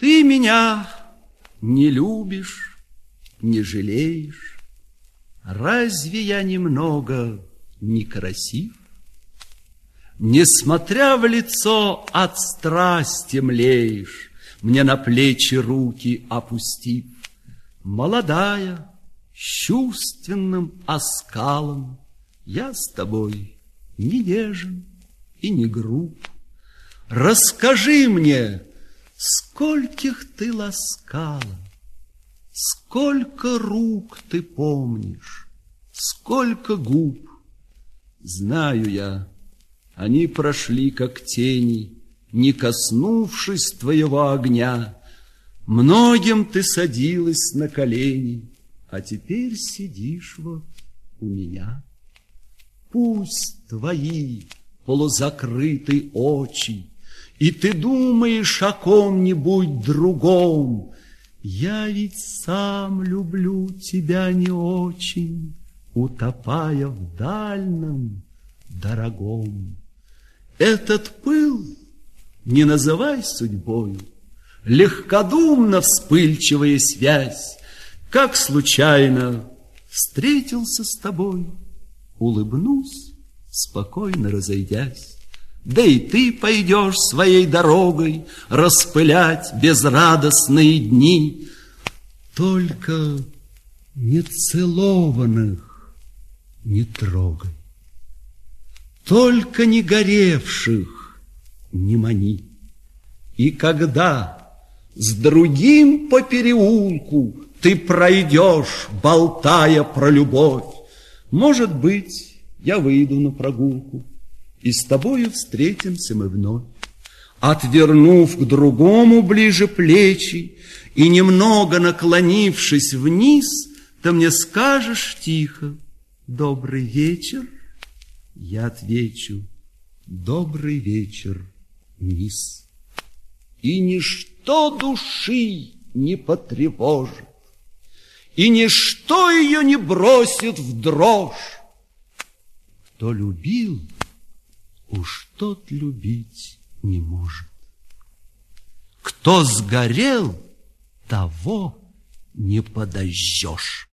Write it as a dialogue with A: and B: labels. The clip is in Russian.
A: Ты меня не любишь, не жалеешь. Разве я немного некрасив? Несмотря в лицо от страсти млеешь, Мне на плечи руки опустив. Молодая, с чувственным оскалом, Я с тобой не нежен и не груб. Расскажи мне, Скольких ты ласкала, Сколько рук ты помнишь, Сколько губ. Знаю я, они прошли, как тени, Не коснувшись твоего огня. Многим ты садилась на колени, А теперь сидишь вот у меня. Пусть твои полузакрытые очи и ты думаешь о ком-нибудь другом. Я ведь сам люблю тебя не очень, Утопая в дальнем, дорогом. Этот пыл не называй судьбою, Легкодумно вспыльчивая связь, Как случайно встретился с тобой, Улыбнусь, спокойно разойдясь. Да и ты пойдешь своей дорогой Распылять безрадостные дни. Только нецелованных не трогай, Только не горевших не мани. И когда с другим по переулку Ты пройдешь, болтая про любовь, Может быть, я выйду на прогулку, и с тобою встретимся мы вновь. Отвернув к другому ближе плечи И немного наклонившись вниз, Ты мне скажешь тихо «Добрый вечер». Я отвечу «Добрый вечер, мисс». И ничто души не потревожит, И ничто ее не бросит в дрожь. Кто любил, уж тот любить не может. Кто сгорел, того не подожжешь.